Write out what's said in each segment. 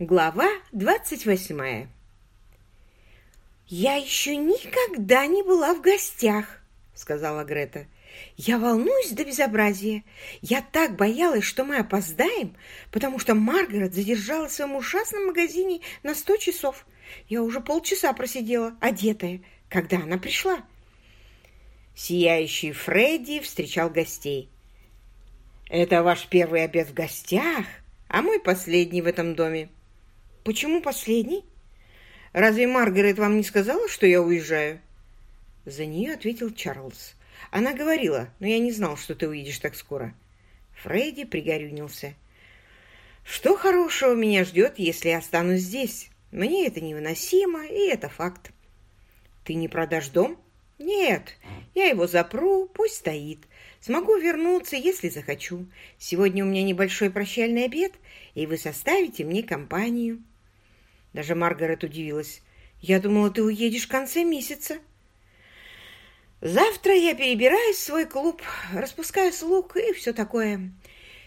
Глава двадцать восьмая «Я еще никогда не была в гостях», — сказала Грета. «Я волнуюсь до безобразия. Я так боялась, что мы опоздаем, потому что Маргарет задержалась в своем ужасном магазине на сто часов. Я уже полчаса просидела, одетая, когда она пришла». Сияющий Фредди встречал гостей. «Это ваш первый обед в гостях, а мой последний в этом доме». «Почему последний?» «Разве Маргарет вам не сказала, что я уезжаю?» За нее ответил Чарльз. «Она говорила, но я не знал, что ты уедешь так скоро». Фредди пригорюнился. «Что хорошего меня ждет, если я останусь здесь? Мне это невыносимо, и это факт». «Ты не продашь дом?» «Нет, я его запру, пусть стоит. Смогу вернуться, если захочу. Сегодня у меня небольшой прощальный обед, и вы составите мне компанию». Даже Маргарет удивилась. «Я думала, ты уедешь в конце месяца». «Завтра я перебираюсь в свой клуб, распускаю слуг и все такое.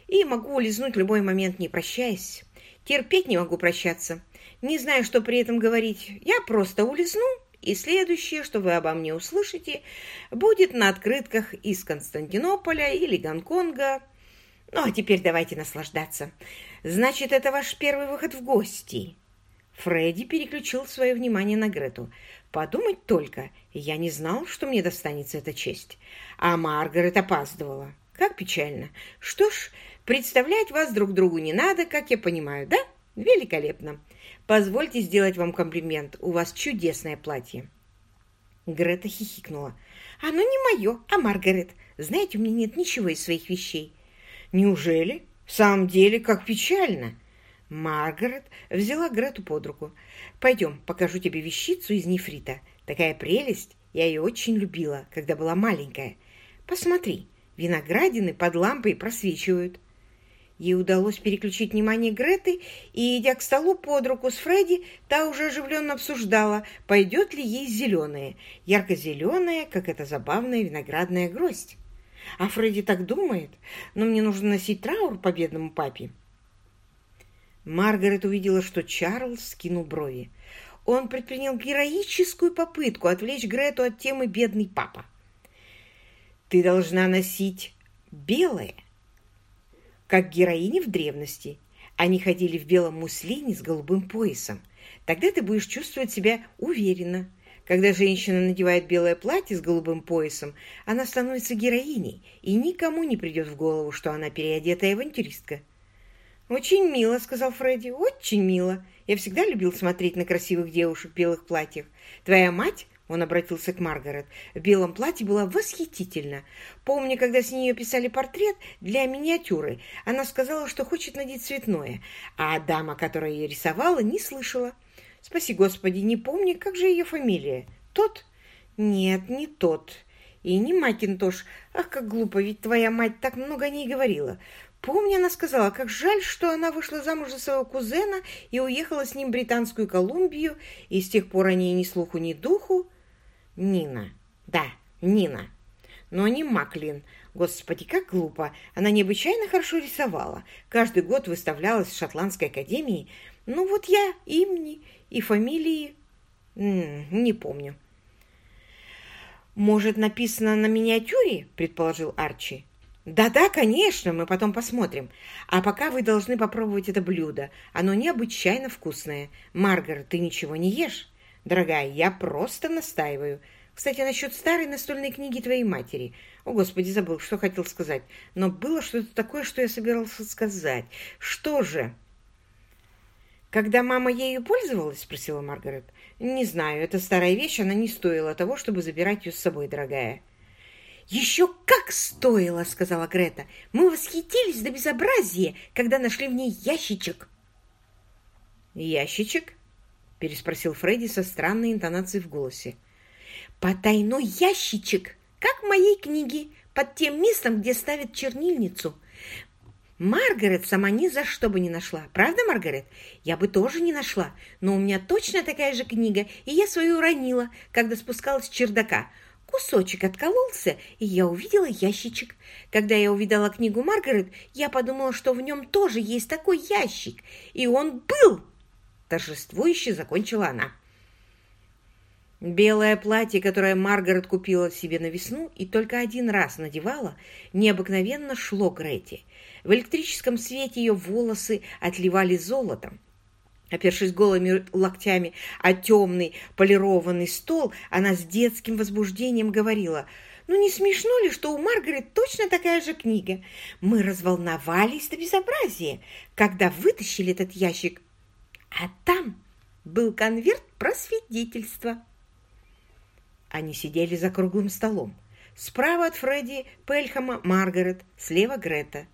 И могу улизнуть в любой момент, не прощаясь. Терпеть не могу прощаться. Не знаю, что при этом говорить. Я просто улизну, и следующее, что вы обо мне услышите, будет на открытках из Константинополя или Гонконга. Ну, а теперь давайте наслаждаться. Значит, это ваш первый выход в гости». Фредди переключил свое внимание на Грету. «Подумать только, я не знал, что мне достанется эта честь. А Маргарет опаздывала. Как печально. Что ж, представлять вас друг другу не надо, как я понимаю, да? Великолепно. Позвольте сделать вам комплимент. У вас чудесное платье». Грета хихикнула. «Оно не мое, а Маргарет. Знаете, у меня нет ничего из своих вещей». «Неужели? В самом деле, как печально!» Маргарет взяла Грету под руку. «Пойдем, покажу тебе вещицу из нефрита. Такая прелесть! Я ее очень любила, когда была маленькая. Посмотри, виноградины под лампой просвечивают». Ей удалось переключить внимание Греты, и, идя к столу под руку с Фредди, та уже оживленно обсуждала, пойдет ли ей зеленое, ярко-зеленое, как эта забавная виноградная гроздь. А Фредди так думает, но мне нужно носить траур по бедному папе. Маргарет увидела, что Чарльз скинул брови. Он предпринял героическую попытку отвлечь Грету от темы «бедный папа». «Ты должна носить белое, как героини в древности. Они ходили в белом муслине с голубым поясом. Тогда ты будешь чувствовать себя уверенно. Когда женщина надевает белое платье с голубым поясом, она становится героиней, и никому не придет в голову, что она переодетая авантюристка. «Очень мило», — сказал Фредди, — «очень мило. Я всегда любил смотреть на красивых девушек в белых платьях. Твоя мать, — он обратился к Маргарет, — в белом платье была восхитительна. Помню, когда с нее писали портрет для миниатюры, она сказала, что хочет надеть цветное, а дама, которая ее рисовала, не слышала. Спаси Господи, не помню, как же ее фамилия. Тот? Нет, не тот. И не Макинтош. Ах, как глупо, ведь твоя мать так много о ней говорила. Помню, она сказала, как жаль, что она вышла замуж за своего кузена и уехала с ним в Британскую Колумбию, и с тех пор о ней ни слуху, ни духу. Нина. Да, Нина. Но не Маклин. Господи, как глупо. Она необычайно хорошо рисовала. Каждый год выставлялась в Шотландской академии. Ну вот я имени и фамилии не помню. «Может, написано на миниатюре?» – предположил Арчи. «Да-да, конечно, мы потом посмотрим. А пока вы должны попробовать это блюдо. Оно необычайно вкусное. Маргарет, ты ничего не ешь? Дорогая, я просто настаиваю. Кстати, насчет старой настольной книги твоей матери. О, Господи, забыл, что хотел сказать. Но было что-то такое, что я собирался сказать. Что же?» «Когда мама ею пользовалась?» – спросила Маргарет. «Не знаю, это старая вещь, она не стоила того, чтобы забирать ее с собой, дорогая». «Еще как стоило!» — сказала Грета. «Мы восхитились до безобразия, когда нашли в ней ящичек». «Ящичек?» — переспросил Фредди со странной интонацией в голосе. «Потайной ящичек, как в моей книге, под тем местом, где ставят чернильницу. Маргарет сама ни за что бы не нашла. Правда, Маргарет? Я бы тоже не нашла, но у меня точно такая же книга, и я свою уронила, когда спускалась с чердака. Кусочек откололся, и я увидела ящичек. Когда я увидела книгу Маргарет, я подумала, что в нем тоже есть такой ящик. И он был торжествующе закончила она. Белое платье, которое Маргарет купила себе на весну и только один раз надевала, необыкновенно шло Грете. В электрическом свете ее волосы отливали золотом. Опершись голыми локтями о темный полированный стол, она с детским возбуждением говорила, «Ну не смешно ли, что у Маргарет точно такая же книга? Мы разволновались до безобразия, когда вытащили этот ящик, а там был конверт про свидетельство». Они сидели за круглым столом. Справа от Фредди Пельхама Маргарет, слева Грета.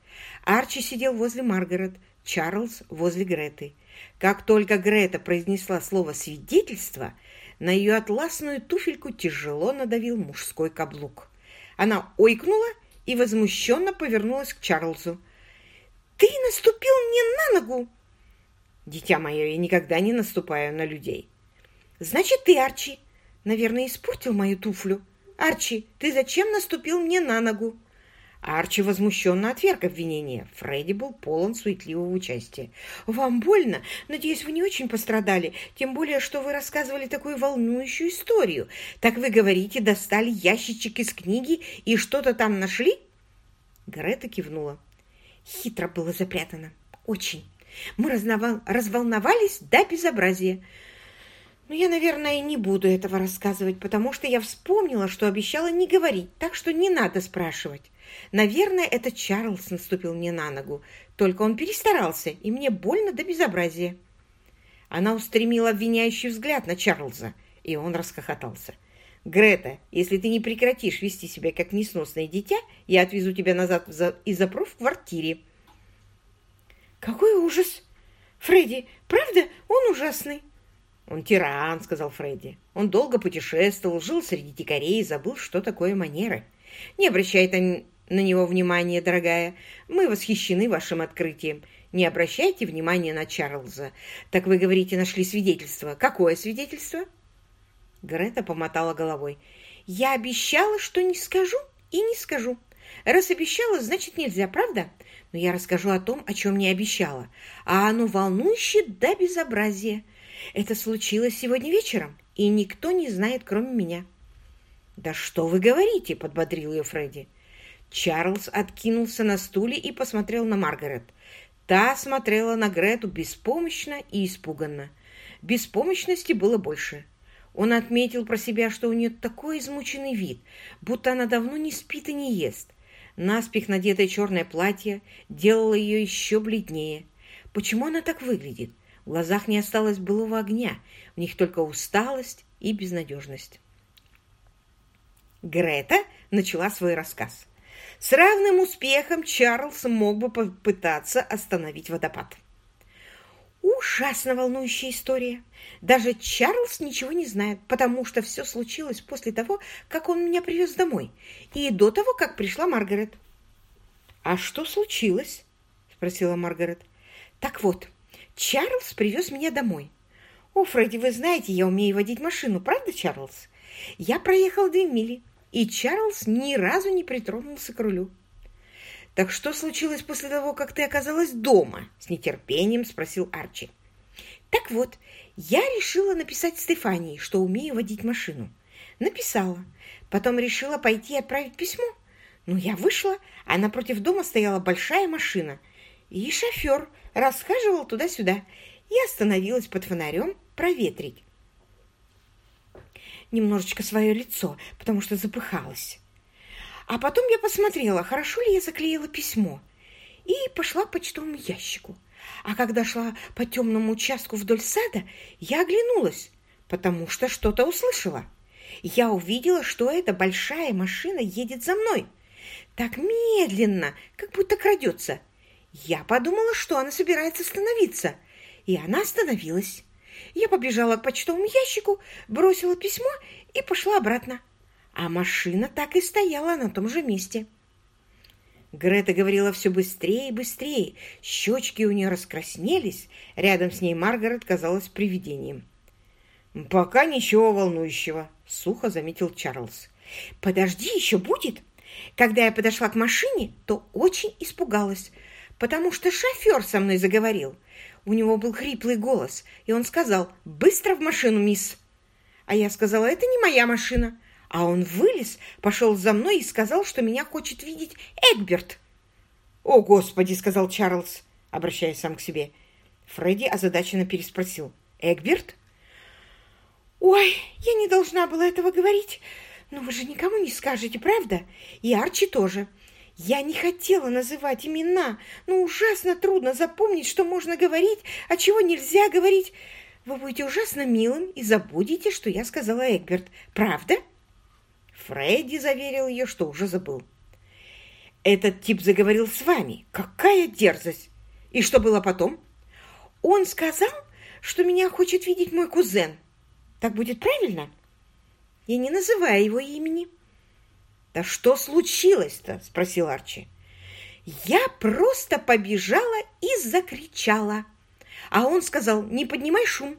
Арчи сидел возле Маргарет, Чарльз возле Греты. Как только Грета произнесла слово «свидетельство», на ее атласную туфельку тяжело надавил мужской каблук. Она ойкнула и возмущенно повернулась к Чарльзу. «Ты наступил мне на ногу!» «Дитя мое, я никогда не наступаю на людей». «Значит, ты, Арчи, Наверное, испортил мою туфлю. Арчи, ты зачем наступил мне на ногу? Арчи возмущенно отверг обвинение. Фредди был полон суетливого участия. «Вам больно? Надеюсь, вы не очень пострадали, тем более, что вы рассказывали такую волнующую историю. Так вы говорите, достали ящичек из книги и что-то там нашли?» Грета кивнула. Хитро было запрятано. «Очень. Мы разволновались до безобразия. Но я, наверное, не буду этого рассказывать, потому что я вспомнила, что обещала не говорить, так что не надо спрашивать. Наверное, это Чарльз наступил мне на ногу, только он перестарался, и мне больно до безобразия. Она устремила обвиняющий взгляд на Чарльза, и он расхохотался. «Грета, если ты не прекратишь вести себя как несносное дитя, я отвезу тебя назад и запру в квартире». «Какой ужас! Фредди, правда, он ужасный!» «Он тиран», — сказал Фредди. «Он долго путешествовал, жил среди дикарей и забыл, что такое манеры. Не обращайте на него внимания, дорогая. Мы восхищены вашим открытием. Не обращайте внимания на Чарльза. Так вы говорите, нашли свидетельство. Какое свидетельство?» Грета помотала головой. «Я обещала, что не скажу и не скажу. Раз обещала, значит нельзя, правда? Но я расскажу о том, о чем не обещала. А оно волнующе до безобразия. Это случилось сегодня вечером, и никто не знает, кроме меня». «Да что вы говорите?» — подбодрил ее Фредди. Чарльз откинулся на стуле и посмотрел на Маргарет. Та смотрела на Грету беспомощно и испуганно. Беспомощности было больше. Он отметил про себя, что у нее такой измученный вид, будто она давно не спит и не ест. Наспех надетое черное платье делало ее еще бледнее. Почему она так выглядит? В глазах не осталось былого огня, в них только усталость и безнадежность. Грета начала свой рассказ. С равным успехом Чарльз мог бы попытаться остановить водопад. Ужасно волнующая история. Даже Чарльз ничего не знает, потому что все случилось после того, как он меня привез домой, и до того, как пришла Маргарет. «А что случилось?» — спросила Маргарет. «Так вот, Чарльз привез меня домой. О, Фредди, вы знаете, я умею водить машину, правда, Чарльз? Я проехал две мили, и Чарльз ни разу не притронулся к рулю. «Так что случилось после того, как ты оказалась дома?» — с нетерпением спросил Арчи. «Так вот, я решила написать Стефании, что умею водить машину. Написала. Потом решила пойти отправить письмо. Ну, я вышла, а напротив дома стояла большая машина. И шофер расхаживал туда-сюда. Я остановилась под фонарем проветрить. Немножечко свое лицо, потому что запыхалась. А потом я посмотрела, хорошо ли я заклеила письмо, и пошла к почтовому ящику. А когда шла по темному участку вдоль сада, я оглянулась, потому что что-то услышала. Я увидела, что эта большая машина едет за мной. Так медленно, как будто крадется. Я подумала, что она собирается остановиться, и она остановилась. Я побежала к почтовому ящику, бросила письмо и пошла обратно. А машина так и стояла на том же месте. Грета говорила все быстрее и быстрее. Щечки у нее раскраснелись. Рядом с ней Маргарет казалась привидением. «Пока ничего волнующего», — сухо заметил Чарльз. «Подожди, еще будет!» Когда я подошла к машине, то очень испугалась, потому что шофер со мной заговорил. У него был хриплый голос, и он сказал «Быстро в машину, мисс!» А я сказала «Это не моя машина!» А он вылез, пошел за мной и сказал, что меня хочет видеть Эгберт. «О, Господи!» — сказал Чарльз, обращаясь сам к себе. Фредди озадаченно переспросил. «Эгберт?» «Ой, я не должна была этого говорить. Но вы же никому не скажете, правда? И Арчи тоже. Я не хотела называть имена, но ужасно трудно запомнить, что можно говорить, а чего нельзя говорить. Вы будете ужасно милым и забудете, что я сказала Эгберт. Правда?» Фредди заверил ее, что уже забыл. «Этот тип заговорил с вами. Какая дерзость! И что было потом?» «Он сказал, что меня хочет видеть мой кузен. Так будет правильно?» «Я не называю его имени». «Да что случилось-то?» — спросил Арчи. «Я просто побежала и закричала». А он сказал, не поднимай шум.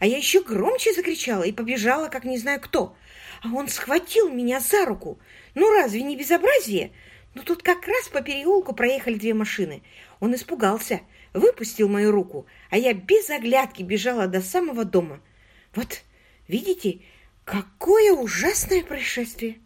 А я еще громче закричала и побежала, как не знаю кто. А он схватил меня за руку. Ну, разве не безобразие? Но тут как раз по переулку проехали две машины. Он испугался, выпустил мою руку, а я без оглядки бежала до самого дома. Вот, видите, какое ужасное происшествие!